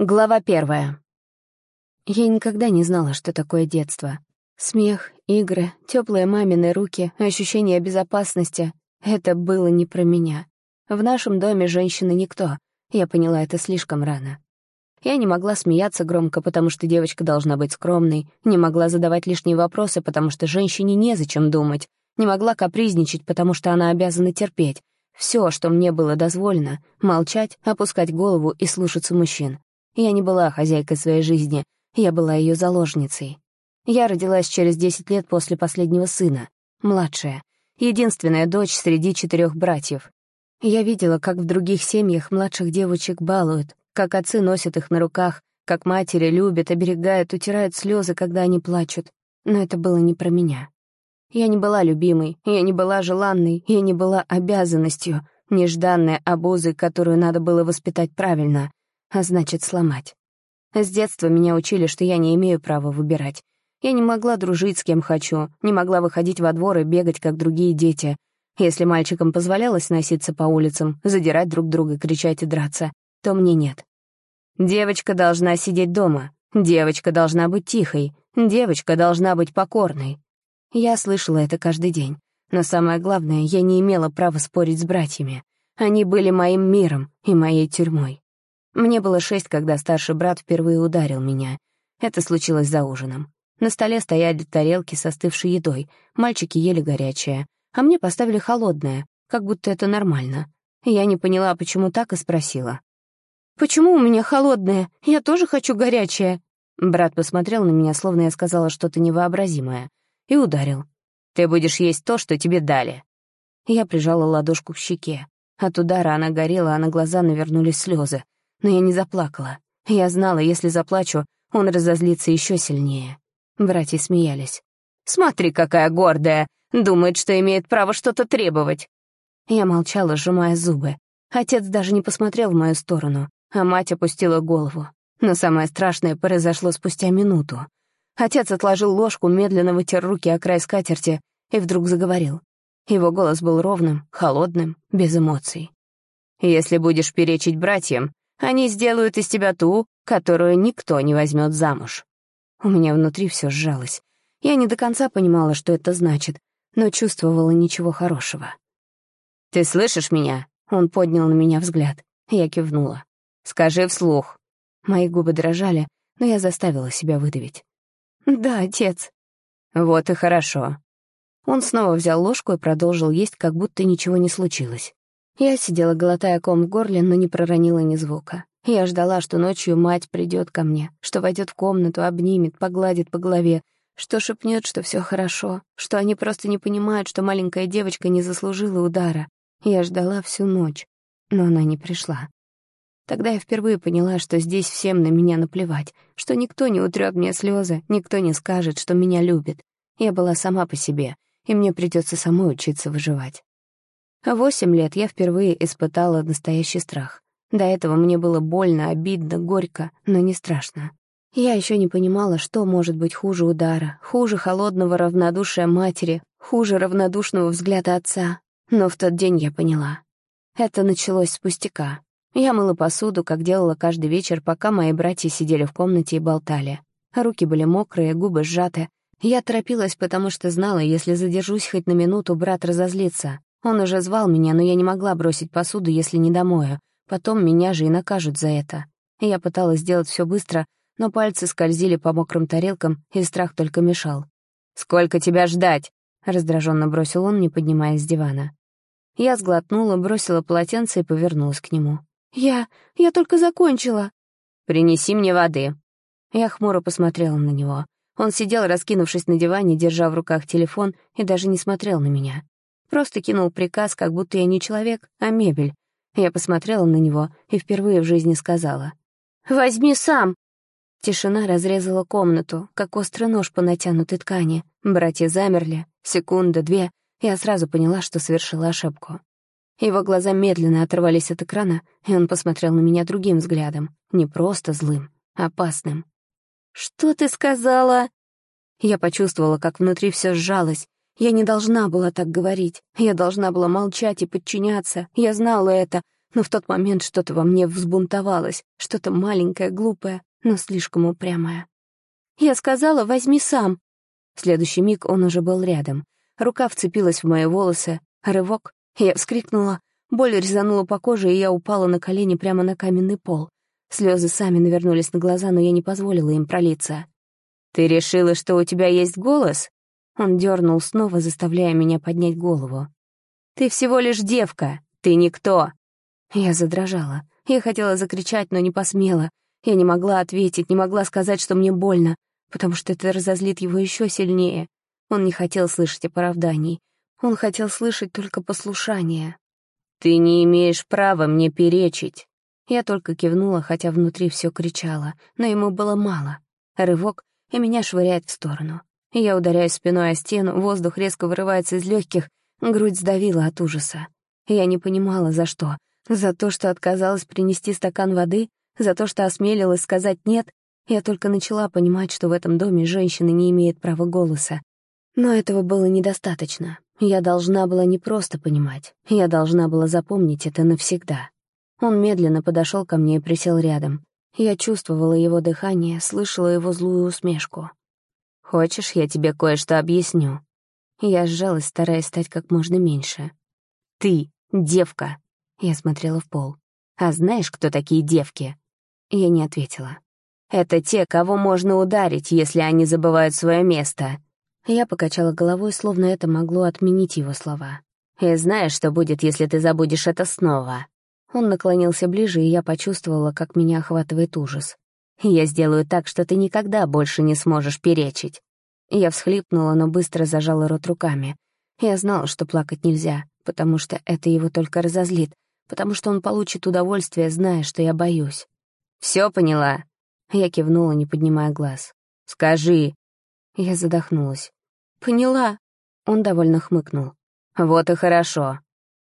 Глава первая. Я никогда не знала, что такое детство. Смех, игры, теплые мамины руки, ощущение безопасности — это было не про меня. В нашем доме женщины никто. Я поняла это слишком рано. Я не могла смеяться громко, потому что девочка должна быть скромной, не могла задавать лишние вопросы, потому что женщине незачем думать, не могла капризничать, потому что она обязана терпеть. Все, что мне было дозволено — молчать, опускать голову и слушаться мужчин. Я не была хозяйкой своей жизни, я была ее заложницей. Я родилась через 10 лет после последнего сына, младшая, единственная дочь среди четырех братьев. Я видела, как в других семьях младших девочек балуют, как отцы носят их на руках, как матери любят, оберегают, утирают слезы, когда они плачут. Но это было не про меня. Я не была любимой, я не была желанной, я не была обязанностью, нежданной обузой, которую надо было воспитать правильно — а значит, сломать. С детства меня учили, что я не имею права выбирать. Я не могла дружить с кем хочу, не могла выходить во двор и бегать, как другие дети. Если мальчикам позволялось носиться по улицам, задирать друг друга, кричать и драться, то мне нет. Девочка должна сидеть дома, девочка должна быть тихой, девочка должна быть покорной. Я слышала это каждый день. Но самое главное, я не имела права спорить с братьями. Они были моим миром и моей тюрьмой. Мне было шесть, когда старший брат впервые ударил меня. Это случилось за ужином. На столе стояли тарелки с остывшей едой, мальчики ели горячее, а мне поставили холодное, как будто это нормально. Я не поняла, почему так, и спросила. «Почему у меня холодное? Я тоже хочу горячее». Брат посмотрел на меня, словно я сказала что-то невообразимое, и ударил. «Ты будешь есть то, что тебе дали». Я прижала ладошку к щеке. От удара она горела, а на глаза навернулись слезы но я не заплакала. Я знала, если заплачу, он разозлится еще сильнее. Братья смеялись. «Смотри, какая гордая! Думает, что имеет право что-то требовать!» Я молчала, сжимая зубы. Отец даже не посмотрел в мою сторону, а мать опустила голову. Но самое страшное произошло спустя минуту. Отец отложил ложку, медленно вытер руки о край скатерти и вдруг заговорил. Его голос был ровным, холодным, без эмоций. «Если будешь перечить братьям, они сделают из тебя ту, которую никто не возьмет замуж. У меня внутри все сжалось. Я не до конца понимала, что это значит, но чувствовала ничего хорошего. «Ты слышишь меня?» Он поднял на меня взгляд. Я кивнула. «Скажи вслух». Мои губы дрожали, но я заставила себя выдавить. «Да, отец». «Вот и хорошо». Он снова взял ложку и продолжил есть, как будто ничего не случилось. Я сидела, глотая ком в горле, но не проронила ни звука. Я ждала, что ночью мать придет ко мне, что войдет в комнату, обнимет, погладит по голове, что шепнет, что все хорошо, что они просто не понимают, что маленькая девочка не заслужила удара. Я ждала всю ночь, но она не пришла. Тогда я впервые поняла, что здесь всем на меня наплевать, что никто не утрет мне слезы, никто не скажет, что меня любит. Я была сама по себе, и мне придется самой учиться выживать. Восемь лет я впервые испытала настоящий страх. До этого мне было больно, обидно, горько, но не страшно. Я еще не понимала, что может быть хуже удара, хуже холодного равнодушия матери, хуже равнодушного взгляда отца. Но в тот день я поняла. Это началось с пустяка. Я мыла посуду, как делала каждый вечер, пока мои братья сидели в комнате и болтали. Руки были мокрые, губы сжаты. Я торопилась, потому что знала, если задержусь хоть на минуту, брат разозлится. Он уже звал меня, но я не могла бросить посуду, если не домою. Потом меня же и накажут за это. Я пыталась сделать все быстро, но пальцы скользили по мокрым тарелкам, и страх только мешал. «Сколько тебя ждать?» — раздраженно бросил он, не поднимаясь с дивана. Я сглотнула, бросила полотенце и повернулась к нему. «Я... я только закончила». «Принеси мне воды». Я хмуро посмотрела на него. Он сидел, раскинувшись на диване, держа в руках телефон, и даже не смотрел на меня. Просто кинул приказ, как будто я не человек, а мебель. Я посмотрела на него и впервые в жизни сказала. «Возьми сам!» Тишина разрезала комнату, как острый нож по натянутой ткани. Братья замерли. Секунда, две. Я сразу поняла, что совершила ошибку. Его глаза медленно оторвались от экрана, и он посмотрел на меня другим взглядом. Не просто злым, опасным. «Что ты сказала?» Я почувствовала, как внутри все сжалось, я не должна была так говорить. Я должна была молчать и подчиняться. Я знала это, но в тот момент что-то во мне взбунтовалось, что-то маленькое, глупое, но слишком упрямое. «Я сказала, возьми сам!» В следующий миг он уже был рядом. Рука вцепилась в мои волосы, рывок, я вскрикнула, боль резанула по коже, и я упала на колени прямо на каменный пол. Слезы сами навернулись на глаза, но я не позволила им пролиться. «Ты решила, что у тебя есть голос?» Он дернул снова, заставляя меня поднять голову. «Ты всего лишь девка, ты никто!» Я задрожала. Я хотела закричать, но не посмела. Я не могла ответить, не могла сказать, что мне больно, потому что это разозлит его еще сильнее. Он не хотел слышать оправданий. Он хотел слышать только послушание. «Ты не имеешь права мне перечить!» Я только кивнула, хотя внутри все кричало, но ему было мало. Рывок, и меня швыряет в сторону. Я ударяюсь спиной о стену, воздух резко вырывается из легких, грудь сдавила от ужаса. Я не понимала, за что. За то, что отказалась принести стакан воды, за то, что осмелилась сказать «нет», я только начала понимать, что в этом доме женщина не имеет права голоса. Но этого было недостаточно. Я должна была не просто понимать, я должна была запомнить это навсегда. Он медленно подошел ко мне и присел рядом. Я чувствовала его дыхание, слышала его злую усмешку. «Хочешь, я тебе кое-что объясню?» Я сжалась, стараясь стать как можно меньше. «Ты — девка!» Я смотрела в пол. «А знаешь, кто такие девки?» Я не ответила. «Это те, кого можно ударить, если они забывают свое место». Я покачала головой, словно это могло отменить его слова. «И знаешь, что будет, если ты забудешь это снова?» Он наклонился ближе, и я почувствовала, как меня охватывает ужас. «Я сделаю так, что ты никогда больше не сможешь перечить». Я всхлипнула, но быстро зажала рот руками. Я знала, что плакать нельзя, потому что это его только разозлит, потому что он получит удовольствие, зная, что я боюсь. «Все поняла?» Я кивнула, не поднимая глаз. «Скажи». Я задохнулась. «Поняла». Он довольно хмыкнул. «Вот и хорошо».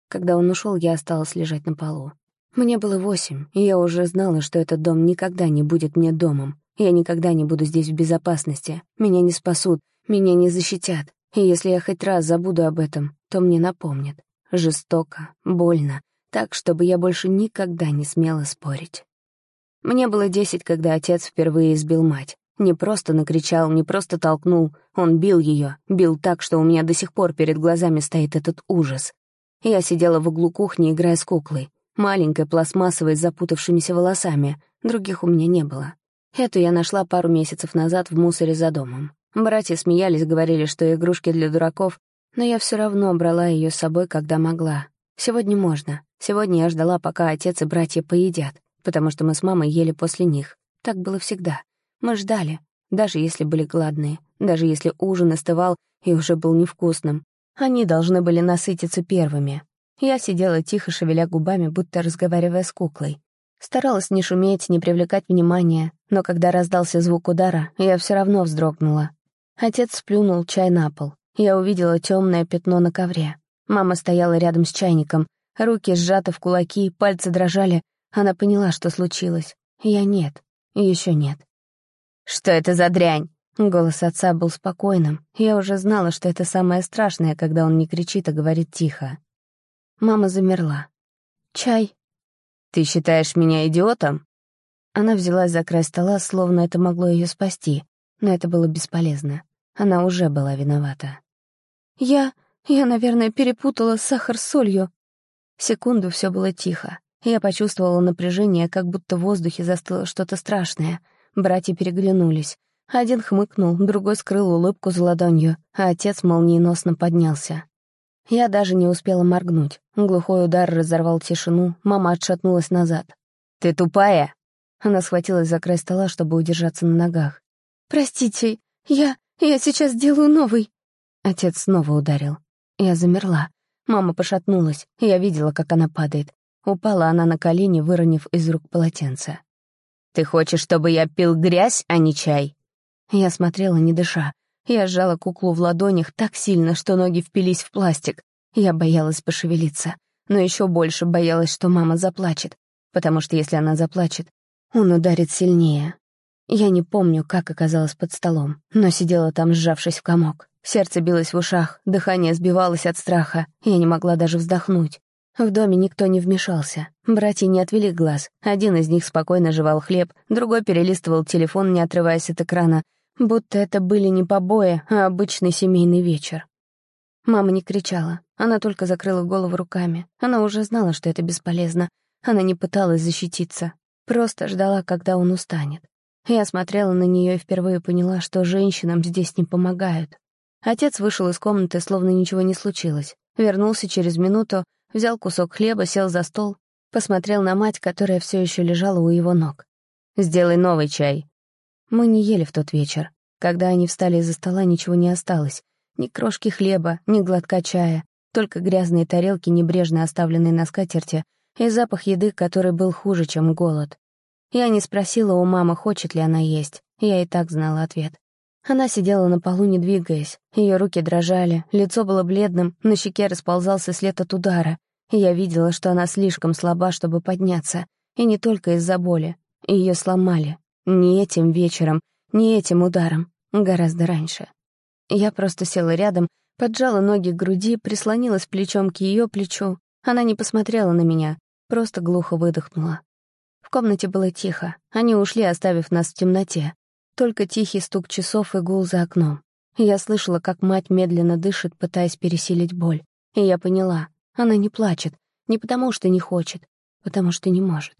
Когда он ушел, я осталась лежать на полу. Мне было восемь, и я уже знала, что этот дом никогда не будет мне домом. Я никогда не буду здесь в безопасности. Меня не спасут, меня не защитят. И если я хоть раз забуду об этом, то мне напомнят. Жестоко, больно, так, чтобы я больше никогда не смела спорить. Мне было десять, когда отец впервые избил мать. Не просто накричал, не просто толкнул, он бил ее, бил так, что у меня до сих пор перед глазами стоит этот ужас. Я сидела в углу кухни, играя с куклой, маленькой, пластмассовой, с запутавшимися волосами, других у меня не было. Эту я нашла пару месяцев назад в мусоре за домом. Братья смеялись, говорили, что игрушки для дураков, но я все равно брала ее с собой, когда могла. Сегодня можно. Сегодня я ждала, пока отец и братья поедят, потому что мы с мамой ели после них. Так было всегда. Мы ждали, даже если были голодные, даже если ужин остывал и уже был невкусным. Они должны были насытиться первыми. Я сидела тихо, шевеля губами, будто разговаривая с куклой. Старалась не шуметь, не привлекать внимания, но когда раздался звук удара, я все равно вздрогнула. Отец сплюнул чай на пол. Я увидела темное пятно на ковре. Мама стояла рядом с чайником, Руки сжаты в кулаки, пальцы дрожали. Она поняла, что случилось. Я нет. Еще нет. «Что это за дрянь?» Голос отца был спокойным. Я уже знала, что это самое страшное, когда он не кричит, а говорит тихо. Мама замерла. «Чай?» «Ты считаешь меня идиотом?» Она взялась за край стола, словно это могло ее спасти, но это было бесполезно. Она уже была виновата. «Я... я, наверное, перепутала сахар с солью», Секунду все было тихо. Я почувствовала напряжение, как будто в воздухе застыло что-то страшное. Братья переглянулись. Один хмыкнул, другой скрыл улыбку за ладонью, а отец молниеносно поднялся. Я даже не успела моргнуть. Глухой удар разорвал тишину, мама отшатнулась назад. «Ты тупая?» Она схватилась за край стола, чтобы удержаться на ногах. «Простите, я... я сейчас сделаю новый». Отец снова ударил. Я замерла. Мама пошатнулась, я видела, как она падает. Упала она на колени, выронив из рук полотенце. «Ты хочешь, чтобы я пил грязь, а не чай?» Я смотрела, не дыша. Я сжала куклу в ладонях так сильно, что ноги впились в пластик. Я боялась пошевелиться, но еще больше боялась, что мама заплачет, потому что если она заплачет, он ударит сильнее. Я не помню, как оказалась под столом, но сидела там, сжавшись в комок. Сердце билось в ушах, дыхание сбивалось от страха, я не могла даже вздохнуть. В доме никто не вмешался. Братья не отвели глаз. Один из них спокойно жевал хлеб, другой перелистывал телефон, не отрываясь от экрана, будто это были не побои, а обычный семейный вечер. Мама не кричала, она только закрыла голову руками. Она уже знала, что это бесполезно. Она не пыталась защититься, просто ждала, когда он устанет. Я смотрела на нее и впервые поняла, что женщинам здесь не помогают. Отец вышел из комнаты, словно ничего не случилось. Вернулся через минуту, взял кусок хлеба, сел за стол, посмотрел на мать, которая все еще лежала у его ног. «Сделай новый чай». Мы не ели в тот вечер. Когда они встали из-за стола, ничего не осталось. Ни крошки хлеба, ни глотка чая, только грязные тарелки, небрежно оставленные на скатерти, и запах еды, который был хуже, чем голод. Я не спросила у мамы, хочет ли она есть. Я и так знала ответ. Она сидела на полу, не двигаясь. Ее руки дрожали, лицо было бледным, на щеке расползался след от удара я видела, что она слишком слаба, чтобы подняться, и не только из-за боли. Ее сломали. Не этим вечером, не этим ударом, гораздо раньше. Я просто села рядом, поджала ноги к груди, прислонилась плечом к ее плечу. Она не посмотрела на меня, просто глухо выдохнула. В комнате было тихо, они ушли, оставив нас в темноте. Только тихий стук часов и гул за окном. Я слышала, как мать медленно дышит, пытаясь пересилить боль. И я поняла, она не плачет, не потому что не хочет, потому что не может.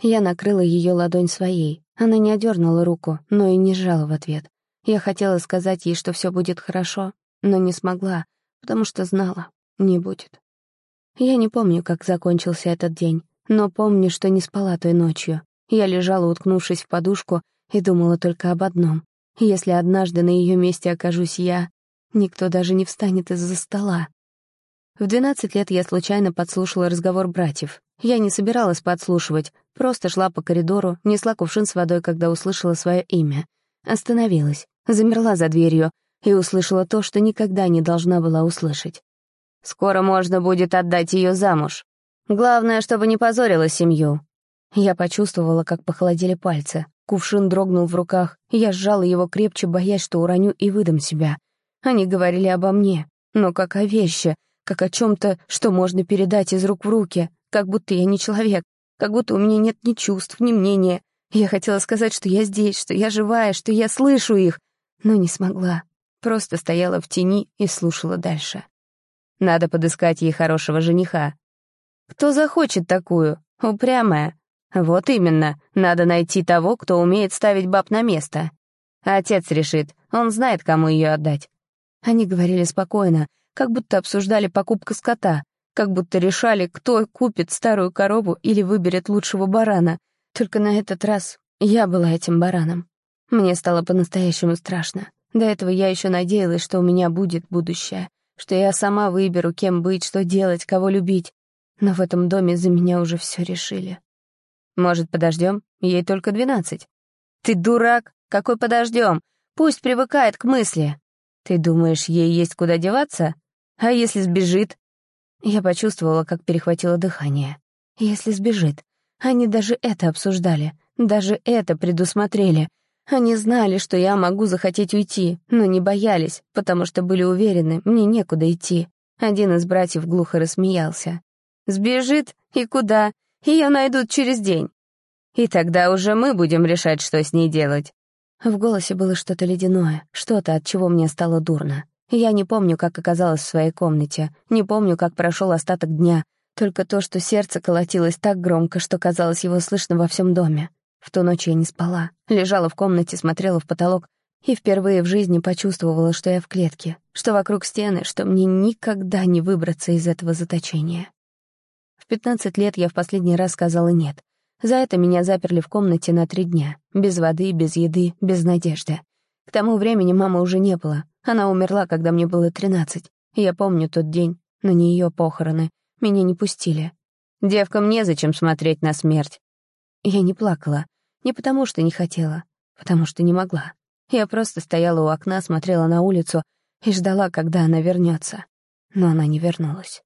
Я накрыла ее ладонь своей. Она не одернула руку, но и не сжала в ответ. Я хотела сказать ей, что все будет хорошо, но не смогла, потому что знала, не будет. Я не помню, как закончился этот день, но помню, что не спала той ночью. Я лежала, уткнувшись в подушку, и думала только об одном. Если однажды на ее месте окажусь я, никто даже не встанет из-за стола, в 12 лет я случайно подслушала разговор братьев. Я не собиралась подслушивать, просто шла по коридору, несла кувшин с водой, когда услышала свое имя. Остановилась, замерла за дверью и услышала то, что никогда не должна была услышать. «Скоро можно будет отдать ее замуж. Главное, чтобы не позорила семью». Я почувствовала, как похолодели пальцы. Кувшин дрогнул в руках, я сжала его крепче, боясь, что уроню и выдам себя. Они говорили обо мне, но как о вещи — как о чем-то, что можно передать из рук в руки, как будто я не человек, как будто у меня нет ни чувств, ни мнения. Я хотела сказать, что я здесь, что я живая, что я слышу их, но не смогла. Просто стояла в тени и слушала дальше. Надо подыскать ей хорошего жениха. Кто захочет такую? Упрямая. Вот именно, надо найти того, кто умеет ставить баб на место. Отец решит, он знает, кому ее отдать. Они говорили спокойно, как будто обсуждали покупку скота, как будто решали, кто купит старую корову или выберет лучшего барана. Только на этот раз я была этим бараном. Мне стало по-настоящему страшно. До этого я еще надеялась, что у меня будет будущее, что я сама выберу, кем быть, что делать, кого любить. Но в этом доме за меня уже все решили. Может, подождем? Ей только двенадцать. Ты дурак! Какой подождем? Пусть привыкает к мысли. Ты думаешь, ей есть куда деваться? А если сбежит? Я почувствовала, как перехватило дыхание. Если сбежит. Они даже это обсуждали, даже это предусмотрели. Они знали, что я могу захотеть уйти, но не боялись, потому что были уверены, мне некуда идти. Один из братьев глухо рассмеялся. «Сбежит? И куда? Ее найдут через день. И тогда уже мы будем решать, что с ней делать». В голосе было что-то ледяное, что-то, от чего мне стало дурно. Я не помню, как оказалась в своей комнате, не помню, как прошел остаток дня, только то, что сердце колотилось так громко, что казалось его слышно во всем доме. В ту ночь я не спала, лежала в комнате, смотрела в потолок и впервые в жизни почувствовала, что я в клетке, что вокруг стены, что мне никогда не выбраться из этого заточения. В 15 лет я в последний раз сказала «нет». За это меня заперли в комнате на три дня, без воды, без еды, без надежды. К тому времени мамы уже не было, она умерла, когда мне было тринадцать. Я помню тот день, но не ее похороны. Меня не пустили. Девкам незачем смотреть на смерть. Я не плакала. Не потому, что не хотела, потому что не могла. Я просто стояла у окна, смотрела на улицу и ждала, когда она вернется. Но она не вернулась.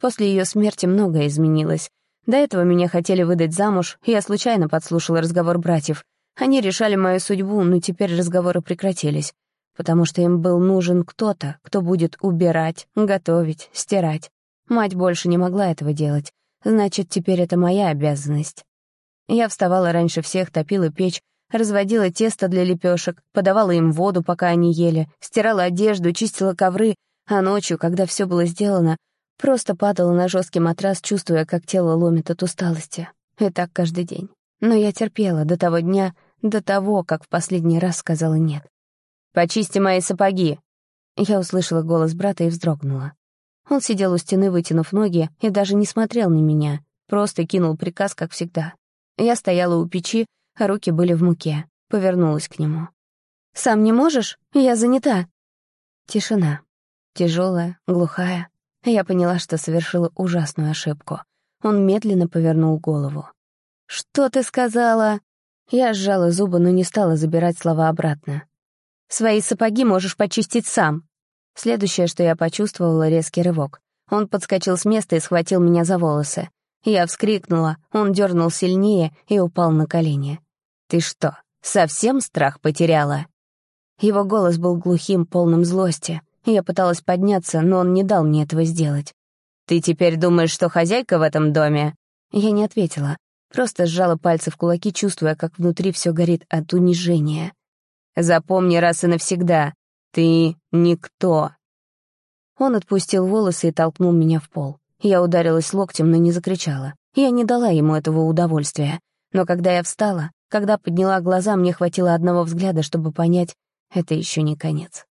После ее смерти многое изменилось. До этого меня хотели выдать замуж, я случайно подслушала разговор братьев. Они решали мою судьбу, но теперь разговоры прекратились потому что им был нужен кто-то, кто будет убирать, готовить, стирать. Мать больше не могла этого делать. Значит, теперь это моя обязанность. Я вставала раньше всех, топила печь, разводила тесто для лепешек, подавала им воду, пока они ели, стирала одежду, чистила ковры, а ночью, когда все было сделано, просто падала на жесткий матрас, чувствуя, как тело ломит от усталости. И так каждый день. Но я терпела до того дня, до того, как в последний раз сказала «нет». «Почисти мои сапоги!» Я услышала голос брата и вздрогнула. Он сидел у стены, вытянув ноги, и даже не смотрел на меня, просто кинул приказ, как всегда. Я стояла у печи, а руки были в муке. Повернулась к нему. «Сам не можешь? Я занята». Тишина. Тяжелая, глухая. Я поняла, что совершила ужасную ошибку. Он медленно повернул голову. «Что ты сказала?» Я сжала зубы, но не стала забирать слова обратно. «Свои сапоги можешь почистить сам». Следующее, что я почувствовала, — резкий рывок. Он подскочил с места и схватил меня за волосы. Я вскрикнула, он дернул сильнее и упал на колени. «Ты что, совсем страх потеряла?» Его голос был глухим, полным злости. Я пыталась подняться, но он не дал мне этого сделать. «Ты теперь думаешь, что хозяйка в этом доме?» Я не ответила, просто сжала пальцы в кулаки, чувствуя, как внутри все горит от унижения. «Запомни раз и навсегда, ты никто». Он отпустил волосы и толкнул меня в пол. Я ударилась локтем, но не закричала. Я не дала ему этого удовольствия. Но когда я встала, когда подняла глаза, мне хватило одного взгляда, чтобы понять, это еще не конец.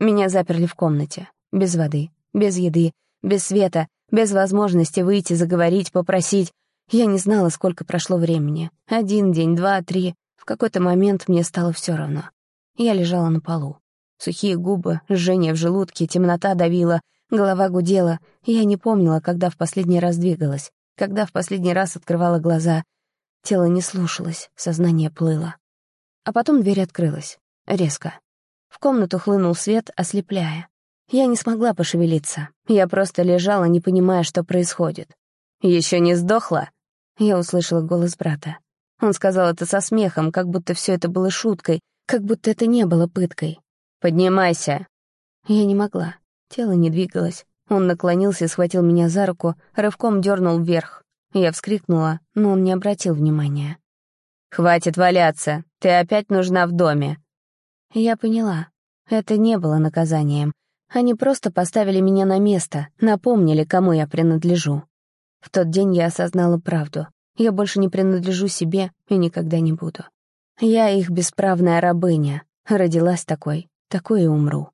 Меня заперли в комнате. Без воды, без еды, без света, без возможности выйти, заговорить, попросить. Я не знала, сколько прошло времени. Один день, два, три. В какой-то момент мне стало все равно. Я лежала на полу. Сухие губы, жжение в желудке, темнота давила, Голова гудела, я не помнила, когда в последний раз двигалась, когда в последний раз открывала глаза. Тело не слушалось, сознание плыло. А потом дверь открылась. Резко. В комнату хлынул свет, ослепляя. Я не смогла пошевелиться. Я просто лежала, не понимая, что происходит. Еще не сдохла?» Я услышала голос брата. Он сказал это со смехом, как будто все это было шуткой, как будто это не было пыткой. «Поднимайся!» Я не могла. Тело не двигалось. Он наклонился схватил меня за руку, рывком дернул вверх. Я вскрикнула, но он не обратил внимания. «Хватит валяться, ты опять нужна в доме». Я поняла. Это не было наказанием. Они просто поставили меня на место, напомнили, кому я принадлежу. В тот день я осознала правду. Я больше не принадлежу себе и никогда не буду. Я их бесправная рабыня. Родилась такой, такой и умру.